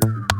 Bye.